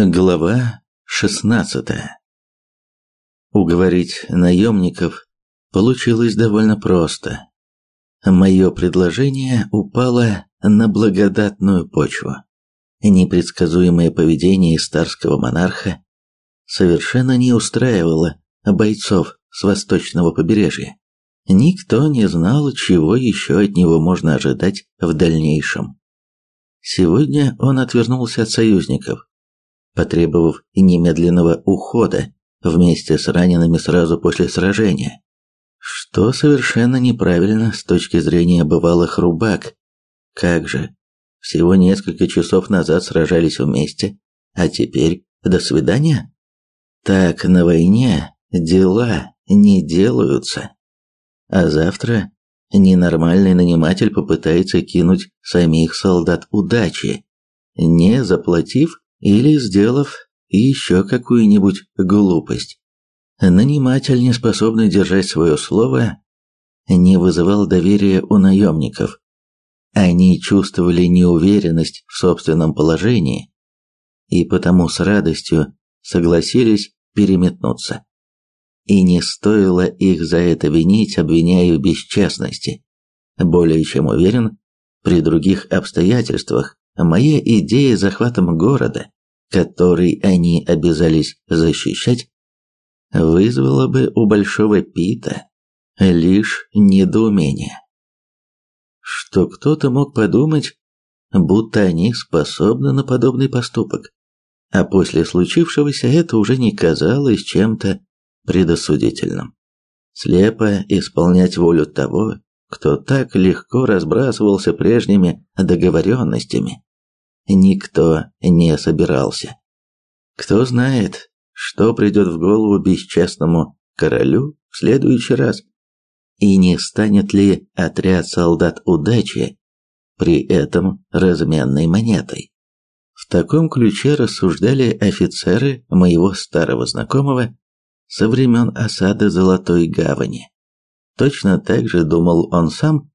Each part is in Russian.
Глава 16 Уговорить наемников получилось довольно просто. Мое предложение упало на благодатную почву. Непредсказуемое поведение старского монарха совершенно не устраивало бойцов с восточного побережья. Никто не знал, чего еще от него можно ожидать в дальнейшем. Сегодня он отвернулся от союзников, потребовав немедленного ухода вместе с ранеными сразу после сражения. Что совершенно неправильно с точки зрения бывалых рубак. Как же, всего несколько часов назад сражались вместе, а теперь до свидания? Так на войне дела не делаются. А завтра ненормальный наниматель попытается кинуть самих солдат удачи, не заплатив или сделав еще какую-нибудь глупость. Наниматель, не способный держать свое слово, не вызывал доверия у наемников. Они чувствовали неуверенность в собственном положении и потому с радостью согласились переметнуться. И не стоило их за это винить, обвиняя в бесчестности. Более чем уверен, при других обстоятельствах моя идея захватом города, который они обязались защищать, вызвала бы у Большого Пита лишь недоумение. Что кто-то мог подумать, будто они способны на подобный поступок, а после случившегося это уже не казалось чем-то предосудительным. Слепо исполнять волю того, кто так легко разбрасывался прежними договоренностями, никто не собирался. Кто знает, что придет в голову бесчестному королю в следующий раз, и не станет ли отряд солдат удачи при этом разменной монетой. В таком ключе рассуждали офицеры моего старого знакомого со времен осады Золотой Гавани. Точно так же думал он сам,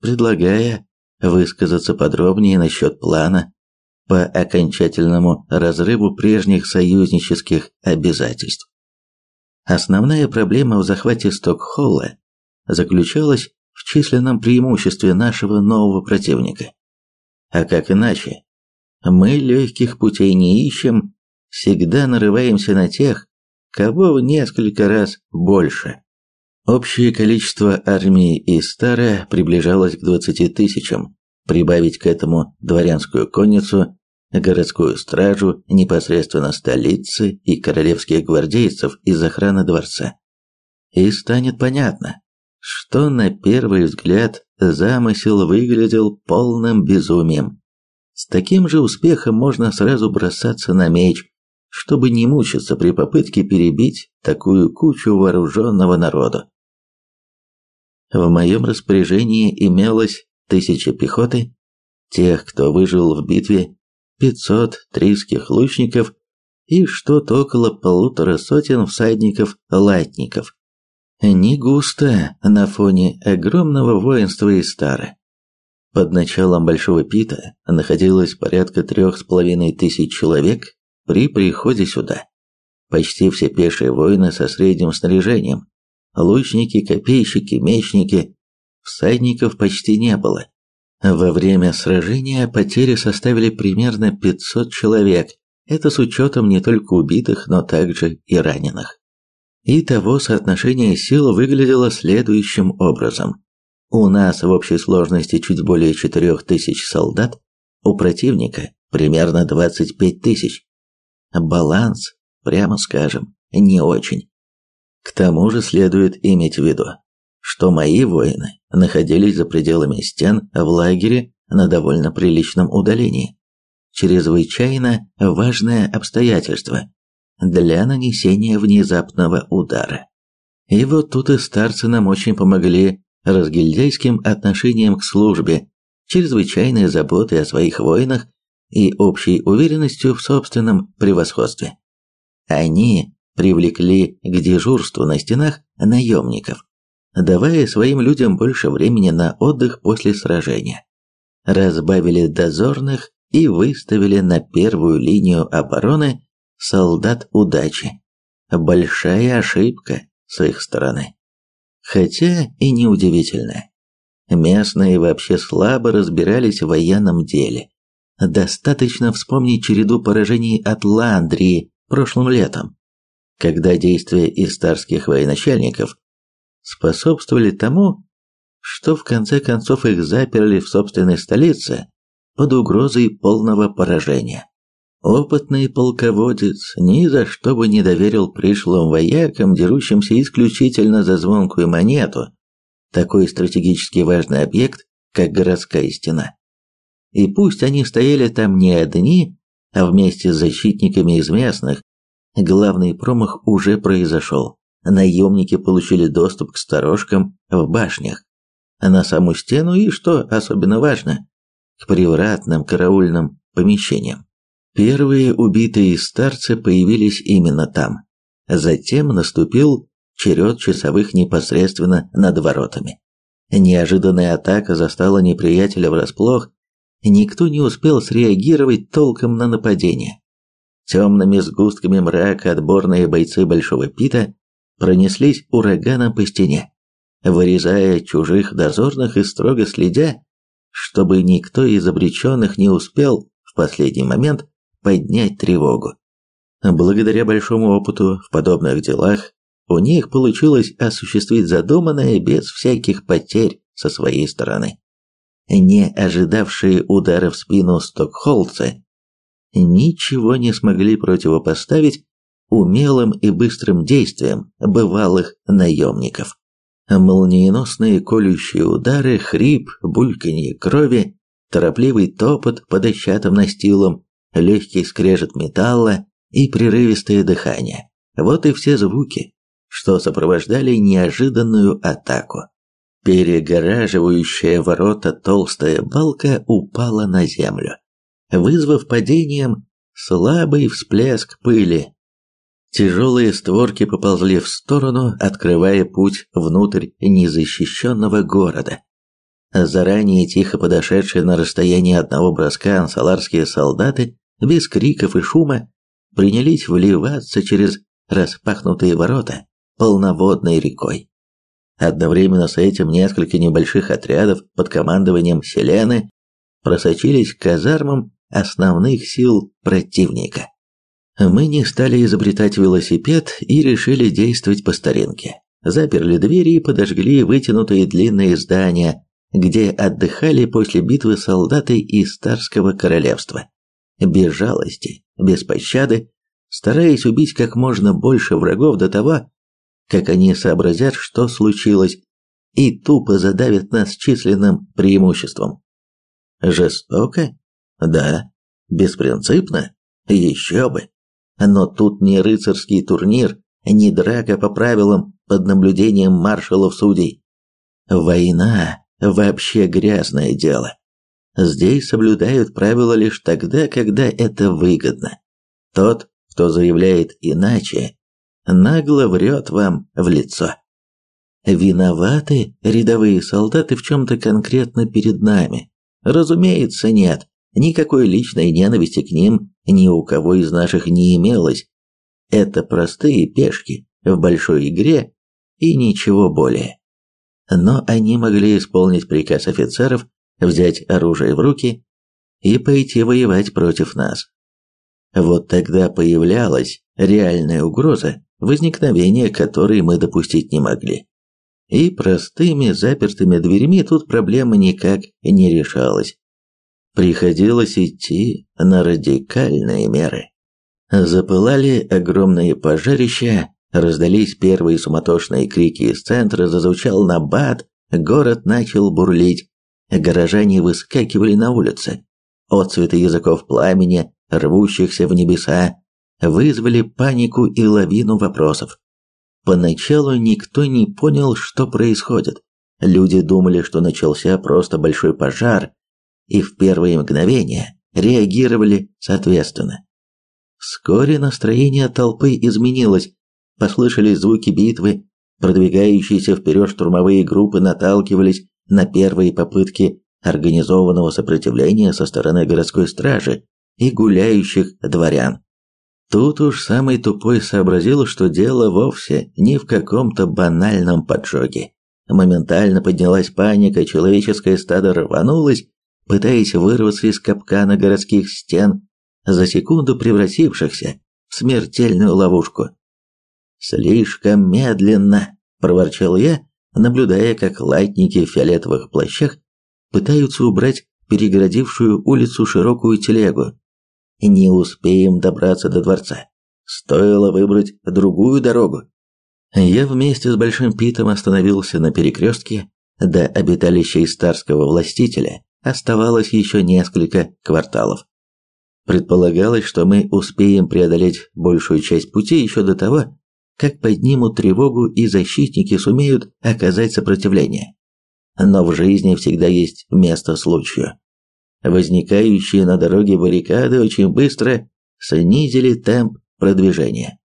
предлагая высказаться подробнее насчет плана по окончательному разрыву прежних союзнических обязательств. Основная проблема в захвате Стокхолла заключалась в численном преимуществе нашего нового противника. А как иначе? Мы легких путей не ищем, всегда нарываемся на тех, кого в несколько раз больше. Общее количество армии Истара приближалось к 20 тысячам. Прибавить к этому дворянскую конницу, городскую стражу непосредственно столицы и королевских гвардейцев из охраны дворца. И станет понятно, что на первый взгляд замысел выглядел полным безумием. С таким же успехом можно сразу бросаться на меч, чтобы не мучиться при попытке перебить такую кучу вооруженного народа. В моем распоряжении имелось тысяча пехоты, тех, кто выжил в битве, 500 трийских лучников и что-то около полутора сотен всадников-латников. Не густо на фоне огромного воинства Истара. Под началом Большого Пита находилось порядка трех с половиной тысяч человек при приходе сюда. Почти все пешие воины со средним снаряжением, лучники, копейщики, мечники, всадников почти не было. Во время сражения потери составили примерно 500 человек, это с учетом не только убитых, но также и раненых. Итого соотношение сил выглядело следующим образом. У нас в общей сложности чуть более 4000 солдат, у противника примерно 25 тысяч. Баланс, прямо скажем, не очень. К тому же следует иметь в виду, что мои воины находились за пределами стен в лагере на довольно приличном удалении. Чрезвычайно важное обстоятельство для нанесения внезапного удара. И вот тут и старцы нам очень помогли разгильдяйским отношением к службе, чрезвычайной заботой о своих воинах и общей уверенностью в собственном превосходстве. Они привлекли к дежурству на стенах наемников, давая своим людям больше времени на отдых после сражения. Разбавили дозорных и выставили на первую линию обороны солдат удачи. Большая ошибка с их стороны. Хотя и неудивительно. Местные вообще слабо разбирались в военном деле. Достаточно вспомнить череду поражений от Ландрии прошлым летом, когда действия истарских военачальников способствовали тому, что в конце концов их заперли в собственной столице под угрозой полного поражения. Опытный полководец ни за что бы не доверил пришлым воякам, дерущимся исключительно за звонкую монету, такой стратегически важный объект, как городская стена. И пусть они стояли там не одни, а вместе с защитниками из местных, главный промах уже произошел. Наемники получили доступ к сторожкам в башнях, на саму стену и, что особенно важно, к привратным караульным помещениям. Первые убитые старцы появились именно там. Затем наступил черед часовых непосредственно над воротами. Неожиданная атака застала неприятеля врасплох, никто не успел среагировать толком на нападение. Темными сгустками мрака отборные бойцы Большого Пита пронеслись ураганом по стене вырезая чужих дозорных и строго следя, чтобы никто из обреченных не успел в последний момент поднять тревогу. Благодаря большому опыту в подобных делах, у них получилось осуществить задуманное без всяких потерь со своей стороны. Не ожидавшие удара в спину стокхолцы ничего не смогли противопоставить умелым и быстрым действиям бывалых наемников молниеносные колющие удары, хрип, бульканье крови, торопливый топот по дощатым настилам, легкий скрежет металла и прерывистое дыхание. Вот и все звуки, что сопровождали неожиданную атаку. Перегораживающая ворота толстая балка упала на землю, вызвав падением слабый всплеск пыли, Тяжелые створки поползли в сторону, открывая путь внутрь незащищенного города. Заранее тихо подошедшие на расстояние одного броска ансаларские солдаты, без криков и шума, принялись вливаться через распахнутые ворота полноводной рекой. Одновременно с этим несколько небольших отрядов под командованием Селены просочились к казармам основных сил противника. Мы не стали изобретать велосипед и решили действовать по старинке. Заперли двери и подожгли вытянутые длинные здания, где отдыхали после битвы солдаты из Старского королевства. Без жалости, без пощады, стараясь убить как можно больше врагов до того, как они сообразят, что случилось, и тупо задавят нас численным преимуществом. Жестоко? Да. Беспринципно? Еще бы. Но тут не рыцарский турнир, не драка по правилам под наблюдением маршалов-судей. Война – вообще грязное дело. Здесь соблюдают правила лишь тогда, когда это выгодно. Тот, кто заявляет иначе, нагло врет вам в лицо. Виноваты рядовые солдаты в чем-то конкретно перед нами? Разумеется, нет. Никакой личной ненависти к ним ни у кого из наших не имелось. Это простые пешки в большой игре и ничего более. Но они могли исполнить приказ офицеров, взять оружие в руки и пойти воевать против нас. Вот тогда появлялась реальная угроза, возникновения которой мы допустить не могли. И простыми запертыми дверьми тут проблема никак не решалась приходилось идти на радикальные меры. Запылали огромные пожарища, раздались первые суматошные крики из центра, зазвучал набат, город начал бурлить, горожане выскакивали на улицы. Отцветы языков пламени, рвущихся в небеса, вызвали панику и лавину вопросов. Поначалу никто не понял, что происходит. Люди думали, что начался просто большой пожар, и в первые мгновения реагировали соответственно. Вскоре настроение толпы изменилось, послышались звуки битвы, продвигающиеся вперед штурмовые группы наталкивались на первые попытки организованного сопротивления со стороны городской стражи и гуляющих дворян. Тут уж самый тупой сообразил, что дело вовсе не в каком-то банальном поджоге. Моментально поднялась паника, человеческое стадо рванулось, пытаясь вырваться из капкана городских стен, за секунду превратившихся в смертельную ловушку. «Слишком медленно!» – проворчал я, наблюдая, как латники в фиолетовых плащах пытаются убрать перегородившую улицу широкую телегу. Не успеем добраться до дворца. Стоило выбрать другую дорогу. Я вместе с Большим Питом остановился на перекрестке. До обиталища Истарского властителя оставалось еще несколько кварталов. Предполагалось, что мы успеем преодолеть большую часть пути еще до того, как поднимут тревогу и защитники сумеют оказать сопротивление. Но в жизни всегда есть место случаю. Возникающие на дороге баррикады очень быстро снизили темп продвижения.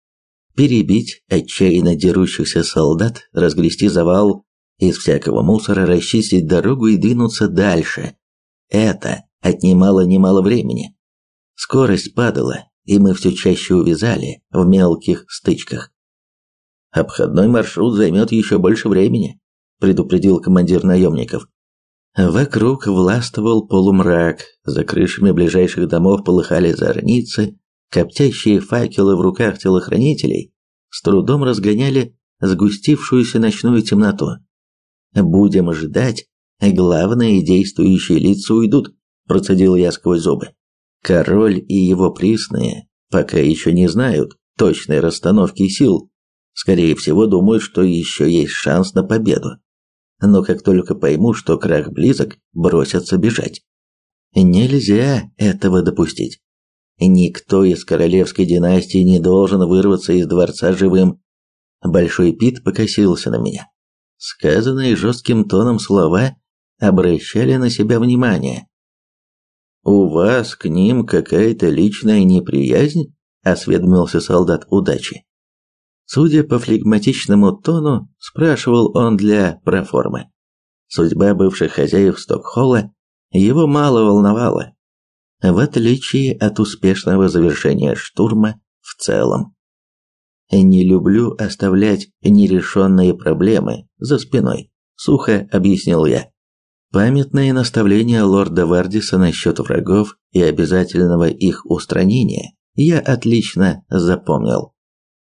Перебить отчаянно дерущихся солдат, разгрести завал из всякого мусора, расчистить дорогу и двинуться дальше. Это отнимало немало времени. Скорость падала, и мы все чаще увязали в мелких стычках. Обходной маршрут займет еще больше времени, предупредил командир наемников. Вокруг властвовал полумрак, за крышами ближайших домов полыхали зорницы, коптящие факелы в руках телохранителей с трудом разгоняли сгустившуюся ночную темноту. «Будем ждать, главные действующие лица уйдут», – процедил я сквозь зубы. «Король и его присные пока еще не знают точной расстановки сил, скорее всего думают, что еще есть шанс на победу но как только пойму, что крах близок, бросятся бежать. Нельзя этого допустить. Никто из королевской династии не должен вырваться из дворца живым. Большой Пит покосился на меня. Сказанные жестким тоном слова обращали на себя внимание. «У вас к ним какая-то личная неприязнь?» – осведомился солдат удачи. Судя по флегматичному тону, спрашивал он для проформы. Судьба бывших хозяев Стокхолла его мало волновала, в отличие от успешного завершения штурма в целом. «Не люблю оставлять нерешенные проблемы за спиной», – сухо объяснил я. Памятные наставления лорда Вардиса насчет врагов и обязательного их устранения я отлично запомнил.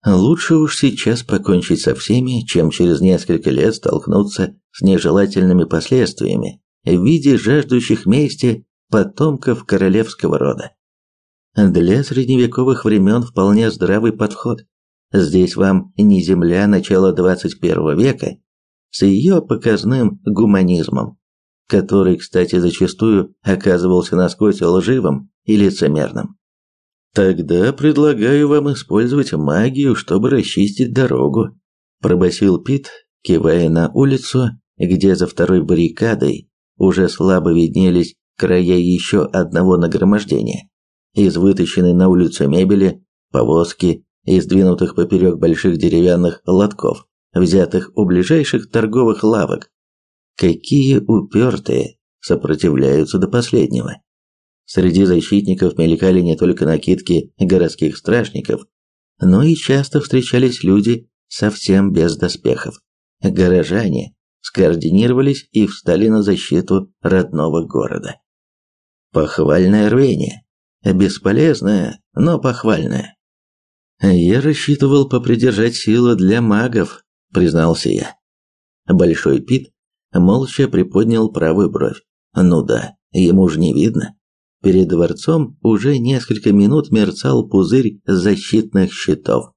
Лучше уж сейчас покончить со всеми, чем через несколько лет столкнуться с нежелательными последствиями в виде жаждущих мести потомков королевского рода. Для средневековых времен вполне здравый подход. Здесь вам не земля начала 21 века с ее показным гуманизмом, который, кстати, зачастую оказывался насквозь лживым и лицемерным. Тогда предлагаю вам использовать магию, чтобы расчистить дорогу, пробасил Пит, кивая на улицу, где за второй баррикадой уже слабо виднелись края еще одного нагромождения. Из вытащенной на улицу мебели, повозки и сдвинутых поперек больших деревянных лотков, взятых у ближайших торговых лавок. Какие упертые сопротивляются до последнего. Среди защитников мелькали не только накидки городских стражников, но и часто встречались люди совсем без доспехов. Горожане скоординировались и встали на защиту родного города. Похвальное рвение. Бесполезное, но похвальное. «Я рассчитывал попридержать силы для магов», — признался я. Большой Пит молча приподнял правую бровь. «Ну да, ему же не видно». Перед дворцом уже несколько минут мерцал пузырь защитных щитов.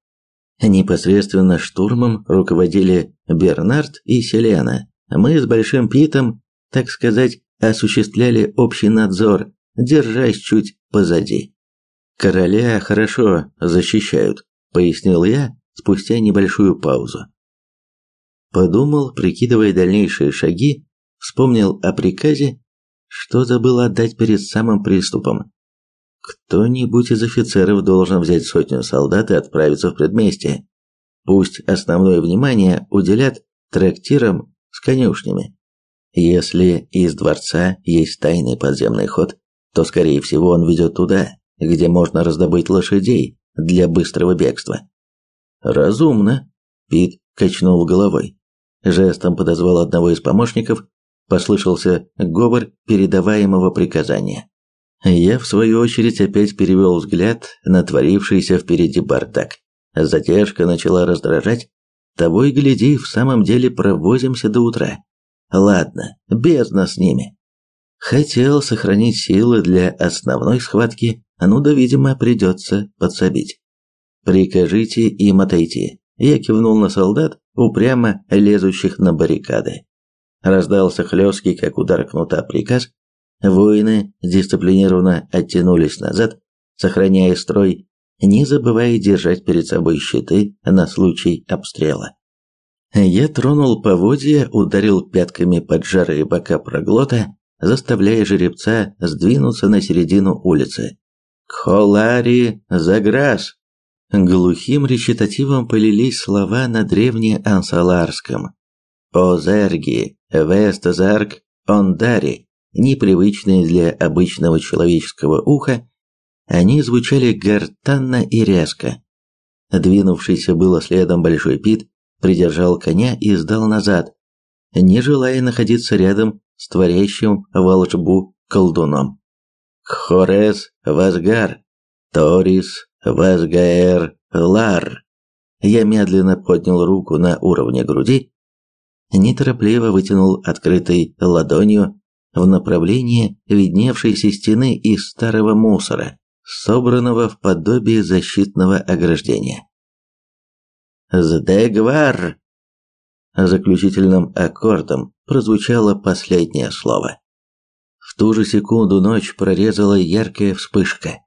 Непосредственно штурмом руководили Бернард и Селена. Мы с Большим Питом, так сказать, осуществляли общий надзор, держась чуть позади. «Короля хорошо защищают», — пояснил я спустя небольшую паузу. Подумал, прикидывая дальнейшие шаги, вспомнил о приказе что забыл отдать перед самым приступом. Кто-нибудь из офицеров должен взять сотню солдат и отправиться в предместье. Пусть основное внимание уделят трактирам с конюшнями. Если из дворца есть тайный подземный ход, то, скорее всего, он ведет туда, где можно раздобыть лошадей для быстрого бегства. Разумно, Пит качнул головой. Жестом подозвал одного из помощников, послышался говор передаваемого приказания. Я, в свою очередь, опять перевел взгляд на творившийся впереди бардак. Затяжка начала раздражать. Того и гляди, в самом деле провозимся до утра. Ладно, бездна с ними. Хотел сохранить силы для основной схватки, ну да, видимо, придется подсобить. Прикажите им отойти. Я кивнул на солдат, упрямо лезущих на баррикады. Раздался хлесткий, как удар кнута, приказ. Воины дисциплинированно оттянулись назад, сохраняя строй, не забывая держать перед собой щиты на случай обстрела. Я тронул поводья, ударил пятками под жарые бока проглота, заставляя жеребца сдвинуться на середину улицы. «Кхолари Заграс!» Глухим речитативом полились слова на древнеансаларском. «Озерги, Вестазарк, Ондари», непривычные для обычного человеческого уха, они звучали гортанно и резко. Двинувшийся было следом Большой Пит придержал коня и сдал назад, не желая находиться рядом с творящим волшбу колдуном. Хорес Вазгар, Торис Вазгаэр Лар. Я медленно поднял руку на уровне груди, неторопливо вытянул открытой ладонью в направлении видневшейся стены из старого мусора, собранного в подобие защитного ограждения. «Сдегвар!» Заключительным аккордом прозвучало последнее слово. В ту же секунду ночь прорезала яркая вспышка.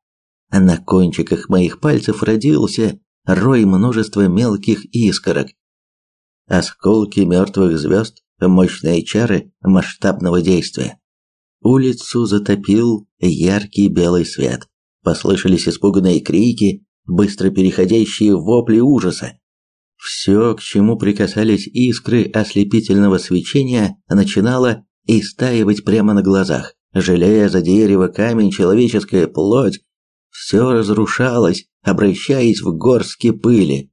На кончиках моих пальцев родился рой множества мелких искорок. Осколки мертвых звезд, мощные чары масштабного действия. Улицу затопил яркий белый свет. Послышались испуганные крики, быстро переходящие в вопли ужаса. Все, к чему прикасались искры ослепительного свечения, начинало истаивать прямо на глазах. Железо, дерево, камень, человеческая плоть – все разрушалось, обращаясь в горстки пыли.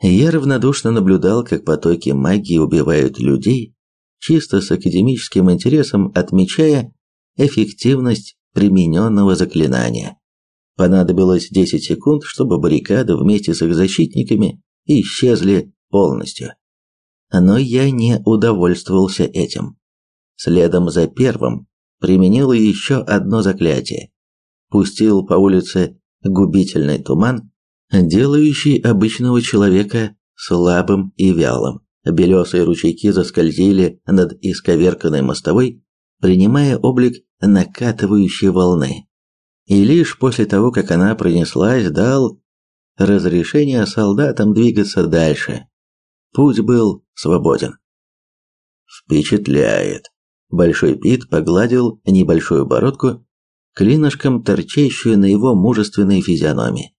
Я равнодушно наблюдал, как потоки магии убивают людей, чисто с академическим интересом отмечая эффективность примененного заклинания. Понадобилось 10 секунд, чтобы баррикады вместе с их защитниками исчезли полностью. Но я не удовольствовался этим. Следом за первым применил еще одно заклятие. Пустил по улице губительный туман, делающий обычного человека слабым и вялым. Белесые ручейки заскользили над исковерканной мостовой, принимая облик накатывающей волны. И лишь после того, как она пронеслась, дал разрешение солдатам двигаться дальше. Путь был свободен. Впечатляет. Большой Пит погладил небольшую бородку, клинышком торчащую на его мужественной физиономии.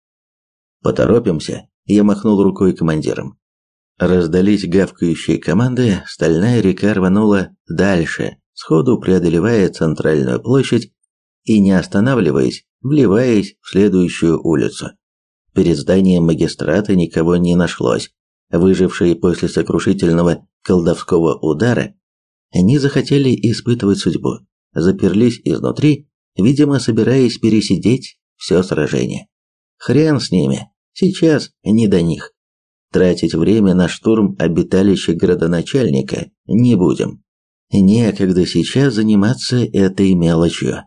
«Поторопимся», — я махнул рукой командиром. Раздались гавкающие команды, стальная река рванула дальше, сходу преодолевая центральную площадь и, не останавливаясь, вливаясь в следующую улицу. Перед зданием магистрата никого не нашлось. Выжившие после сокрушительного колдовского удара, они захотели испытывать судьбу, заперлись изнутри, видимо, собираясь пересидеть все сражение. Хрен с ними, сейчас не до них. Тратить время на штурм обиталища градоначальника не будем. Некогда сейчас заниматься этой мелочью.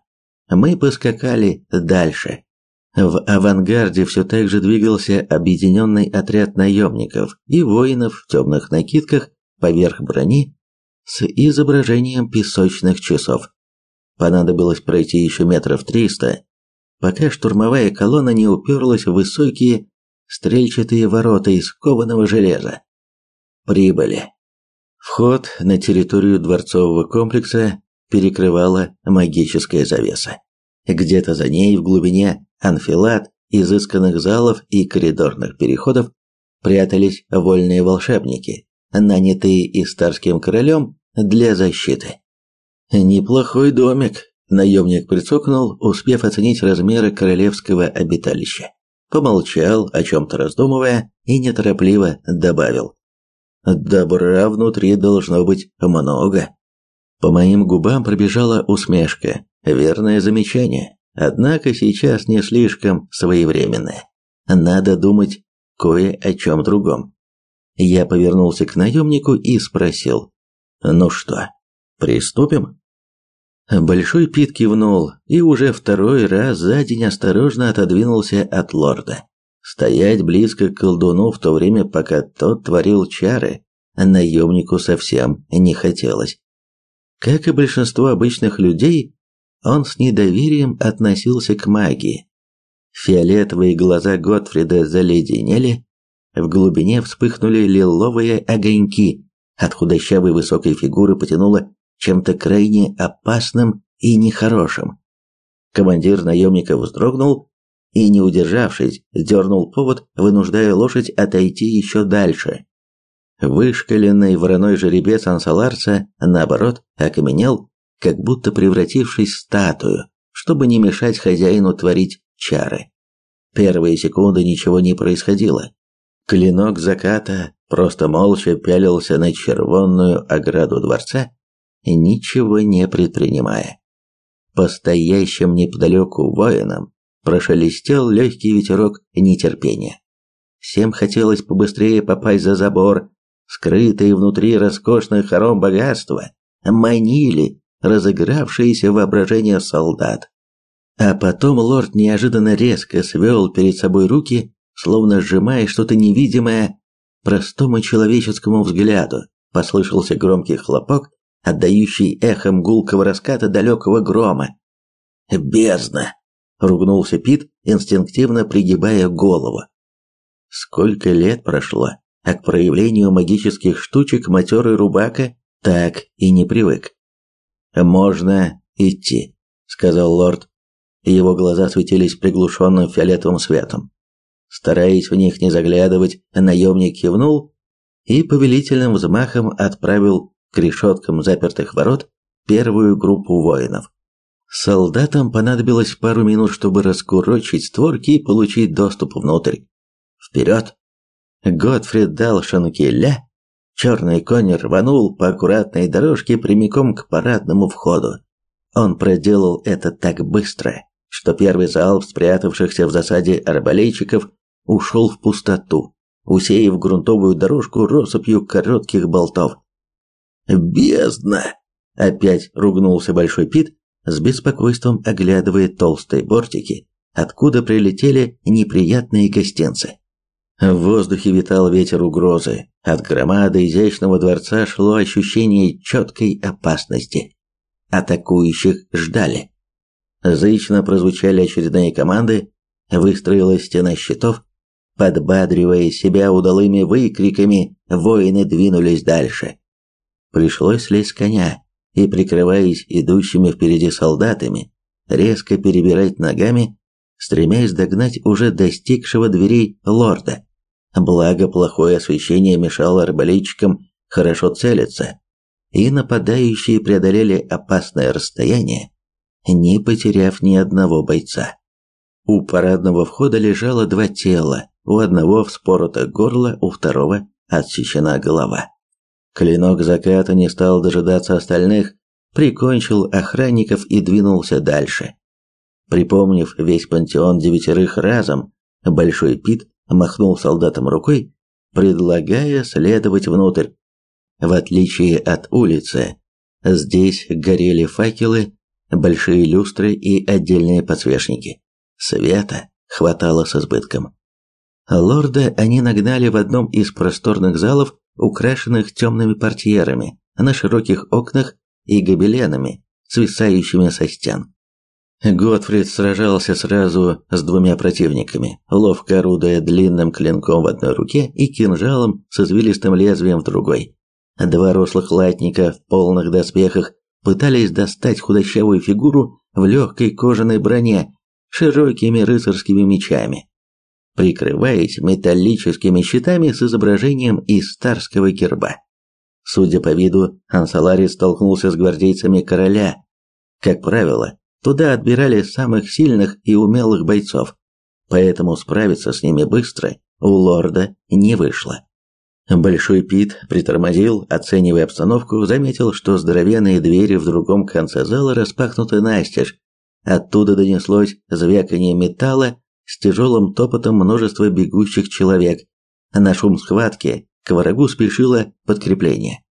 Мы поскакали дальше. В авангарде все так же двигался объединенный отряд наемников и воинов в темных накидках поверх брони с изображением песочных часов. Понадобилось пройти еще метров триста, пока штурмовая колонна не уперлась в высокие стрельчатые ворота из кованого железа. Прибыли. Вход на территорию дворцового комплекса перекрывала магическая завеса. Где-то за ней в глубине анфилад изысканных залов и коридорных переходов прятались вольные волшебники, нанятые истарским королем для защиты. Неплохой домик, наемник прицокнул, успев оценить размеры королевского обиталища. Помолчал, о чем-то раздумывая, и неторопливо добавил. Добра внутри должно быть много. По моим губам пробежала усмешка. Верное замечание. Однако сейчас не слишком своевременное. Надо думать кое о чем другом. Я повернулся к наемнику и спросил. «Ну что, приступим?» Большой Пит кивнул и уже второй раз за день осторожно отодвинулся от лорда. Стоять близко к колдуну в то время, пока тот творил чары, наемнику совсем не хотелось. Как и большинство обычных людей, он с недоверием относился к магии. Фиолетовые глаза Готфрида заледенели, в глубине вспыхнули лиловые огоньки, от худощавой высокой фигуры потянуло чем-то крайне опасным и нехорошим. Командир наемника вздрогнул и, не удержавшись, дернул повод, вынуждая лошадь отойти еще дальше. Вышкаленный вороной жеребец ансаларца, наоборот, окаменел, как будто превратившись в статую, чтобы не мешать хозяину творить чары. Первые секунды ничего не происходило. Клинок заката просто молча пялился на червонную ограду дворца, ничего не предпринимая. Постоящим неподалеку воинам прошелестел легкий ветерок нетерпения. Всем хотелось побыстрее попасть за забор, скрытые внутри роскошных хором богатства, манили разыгравшееся воображение солдат. А потом лорд неожиданно резко свел перед собой руки, словно сжимая что-то невидимое простому человеческому взгляду. Послышался громкий хлопок, отдающий эхом гулкого раската далекого грома. «Бездна!» — ругнулся Пит, инстинктивно пригибая голову. Сколько лет прошло, а к проявлению магических штучек матерый рубака так и не привык. «Можно идти», — сказал лорд. Его глаза светились приглушенным фиолетовым светом. Стараясь в них не заглядывать, наемник кивнул и повелительным взмахом отправил к решеткам запертых ворот первую группу воинов. Солдатам понадобилось пару минут, чтобы раскурочить створки и получить доступ внутрь. «Вперед!» Готфрид дал шанкеля, черный конь рванул по аккуратной дорожке прямиком к парадному входу. Он проделал это так быстро, что первый залп спрятавшихся в засаде арбалетчиков ушел в пустоту, усеяв грунтовую дорожку россыпью коротких болтов. «Бездна!» – опять ругнулся Большой Пит, с беспокойством оглядывая толстые бортики, откуда прилетели неприятные гостинцы. В воздухе витал ветер угрозы. От громады изящного дворца шло ощущение четкой опасности. Атакующих ждали. Зычно прозвучали очередные команды, выстроилась стена щитов, подбадривая себя удалыми выкриками, воины двинулись дальше. Пришлось слезть с коня и, прикрываясь идущими впереди солдатами, резко перебирать ногами, стремясь догнать уже достигшего дверей лорда. Благо, плохое освещение мешало арбалетчикам хорошо целиться, и нападающие преодолели опасное расстояние, не потеряв ни одного бойца. У парадного входа лежало два тела, у одного вспорото горло, у второго отсечена голова. Клинок заката не стал дожидаться остальных, прикончил охранников и двинулся дальше. Припомнив весь пантеон девятерых разом, Большой Пит махнул солдатам рукой, предлагая следовать внутрь. В отличие от улицы, здесь горели факелы, большие люстры и отдельные подсвечники. Света хватало с избытком. Лорда они нагнали в одном из просторных залов, украшенных темными портьерами, на широких окнах и гобеленами, свисающими со стен. Готфрид сражался сразу с двумя противниками, ловко орудуя длинным клинком в одной руке и кинжалом с извилистым лезвием в другой. Два рослых латника в полных доспехах пытались достать худощавую фигуру в легкой кожаной броне широкими рыцарскими мечами, прикрываясь металлическими щитами с изображением из старского герба. Судя по виду, Ансаларис столкнулся с гвардейцами короля. Как правило, туда отбирали самых сильных и умелых бойцов, поэтому справиться с ними быстро у лорда не вышло. Большой Пит притормозил, оценивая обстановку, заметил, что здоровенные двери в другом конце зала распахнуты настежь. Оттуда донеслось звяканье металла с тяжелым топотом множества бегущих человек. На шум схватки к врагу спешило подкрепление.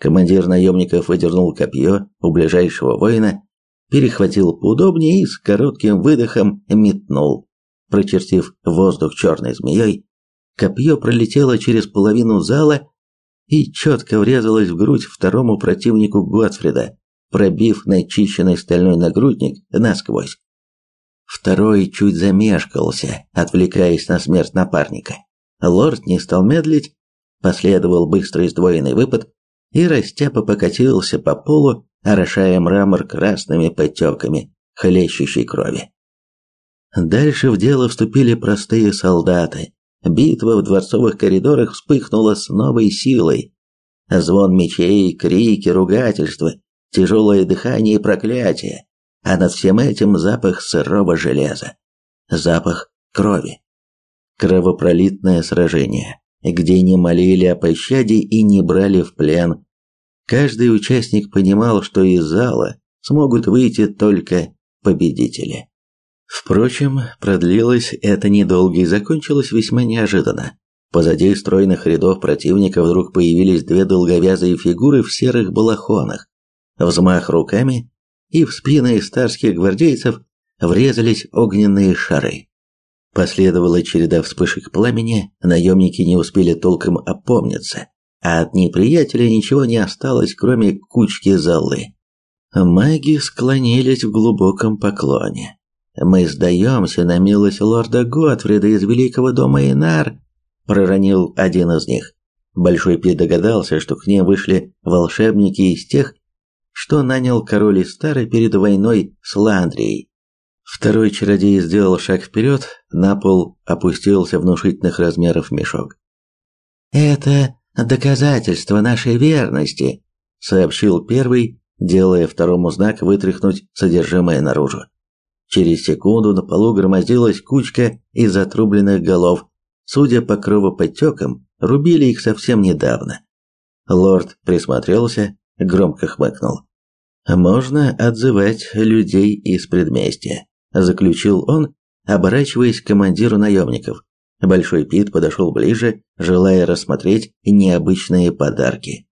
Командир наемников выдернул копье у ближайшего воина, перехватил поудобнее и с коротким выдохом метнул, прочертив воздух черной змеей Копье пролетело через половину зала и четко врезалось в грудь второму противнику Готфрида, пробив начищенный стальной нагрудник насквозь. Второй чуть замешкался, отвлекаясь на смерть напарника. Лорд не стал медлить, последовал быстрый сдвоенный выпад, и растяпа покатился по полу, орошая мрамор красными подтеками хлещущей крови. Дальше в дело вступили простые солдаты, Битва в дворцовых коридорах вспыхнула с новой силой. Звон мечей, крики, ругательства, тяжелое дыхание и проклятие, а над всем этим запах сырого железа, запах крови. Кровопролитное сражение, где не молили о пощаде и не брали в плен. Каждый участник понимал, что из зала смогут выйти только победители. Впрочем, продлилось это недолго и закончилось весьма неожиданно. Позади стройных рядов противника вдруг появились две долговязые фигуры в серых балахонах. Взмах руками, и в спины старских гвардейцев врезались огненные шары. Последовала череда вспышек пламени, наемники не успели толком опомниться, а от неприятеля ничего не осталось, кроме кучки золы. Маги склонились в глубоком поклоне. Мы сдаемся на милость лорда Готфрида из Великого дома Инар, проронил один из них. Большой Пи догадался, что к ним вышли волшебники из тех, что нанял король Истары перед войной с Ландрией. Второй чародей сделал шаг вперед, на пол опустился внушительных размеров мешок. «Это доказательство нашей верности», — сообщил первый, делая второму знак вытряхнуть содержимое наружу. Через секунду на полу громоздилась кучка из отрубленных голов. Судя по кровоподтекам, рубили их совсем недавно. Лорд присмотрелся, громко хмыкнул. «Можно отзывать людей из предместья», – заключил он, оборачиваясь к командиру наемников. Большой Пит подошел ближе, желая рассмотреть необычные подарки.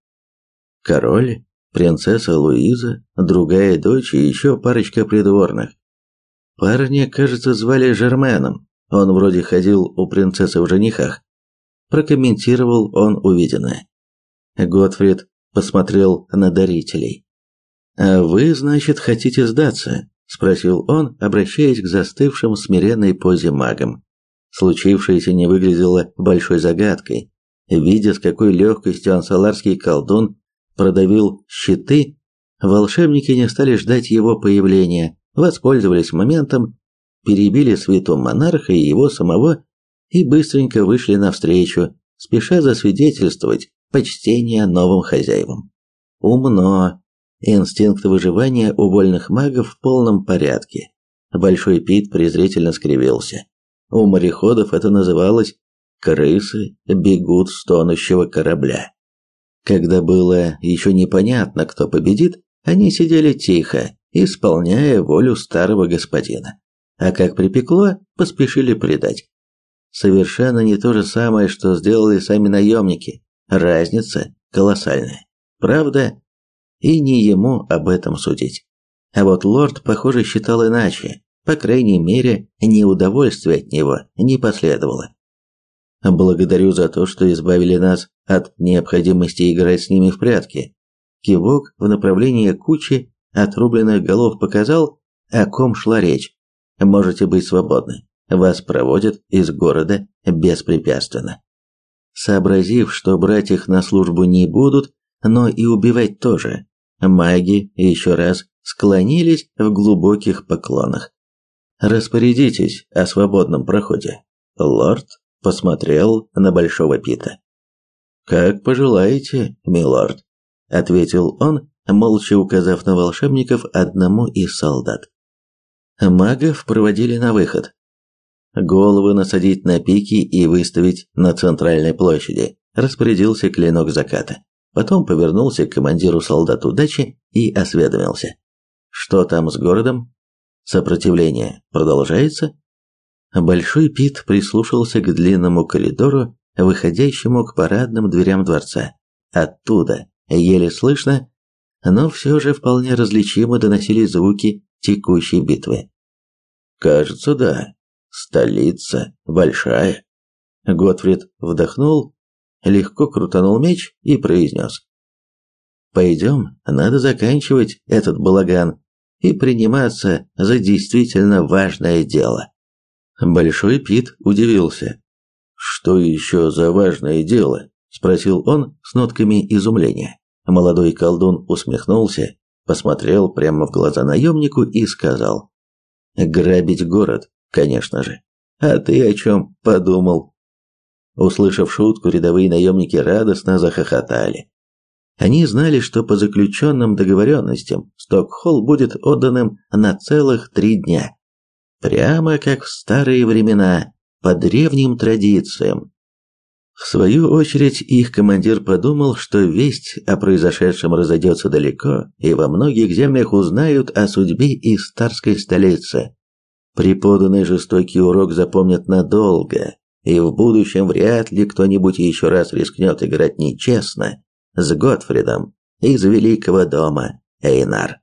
Король, принцесса Луиза, другая дочь и еще парочка придворных. Парня, кажется, звали Жерменом. Он вроде ходил у принцессы в женихах. Прокомментировал он увиденное. Готфрид посмотрел на дарителей. «А вы, значит, хотите сдаться?» – спросил он, обращаясь к застывшим в смиренной позе магам. Случившееся не выглядело большой загадкой. Видя, с какой легкостью ансаларский колдун продавил щиты, волшебники не стали ждать его появления, воспользовались моментом, перебили святу монарха и его самого и быстренько вышли навстречу, спеша засвидетельствовать почтение новым хозяевам. Умно. Инстинкт выживания у вольных магов в полном порядке. Большой Пит презрительно скривился. У мореходов это называлось «крысы бегут с тонущего корабля». Когда было еще непонятно, кто победит, они сидели тихо, исполняя волю старого господина. А как припекло, поспешили предать. Совершенно не то же самое, что сделали сами наемники. Разница колоссальная. Правда, и не ему об этом судить. А вот лорд, похоже, считал иначе. По крайней мере, неудовольствия от него не последовало. Благодарю за то, что избавили нас от необходимости играть с ними в прятки. Кивок в направлении кучи отрубленных голов показал, о ком шла речь. Можете быть свободны. Вас проводят из города беспрепятственно. Сообразив, что брать их на службу не будут, но и убивать тоже, маги еще раз склонились в глубоких поклонах. Распорядитесь о свободном проходе. Лорд посмотрел на Большого Пита. Как пожелаете, милорд, ответил он, молча указав на волшебников одному из солдат. Магов проводили на выход. Головы насадить на пики и выставить на центральной площади, распорядился клинок заката. Потом повернулся к командиру солдат удачи и осведомился. Что там с городом? Сопротивление продолжается? Большой Пит прислушался к длинному коридору, выходящему к парадным дверям дворца. Оттуда, еле слышно, но все же вполне различимо доносились звуки текущей битвы. «Кажется, да. Столица большая». Готфрид вдохнул, легко крутанул меч и произнес. «Пойдем, надо заканчивать этот балаган и приниматься за действительно важное дело». Большой Пит удивился. «Что еще за важное дело?» – спросил он с нотками изумления. Молодой колдун усмехнулся, посмотрел прямо в глаза наемнику и сказал. «Грабить город, конечно же. А ты о чем подумал?» Услышав шутку, рядовые наемники радостно захохотали. Они знали, что по заключенным договоренностям Стокхолл будет отданным на целых три дня. Прямо как в старые времена, по древним традициям. В свою очередь, их командир подумал, что весть о произошедшем разойдется далеко, и во многих землях узнают о судьбе истарской столицы. Преподанный жестокий урок запомнят надолго, и в будущем вряд ли кто-нибудь еще раз рискнет играть нечестно с Готфридом из Великого дома Эйнар.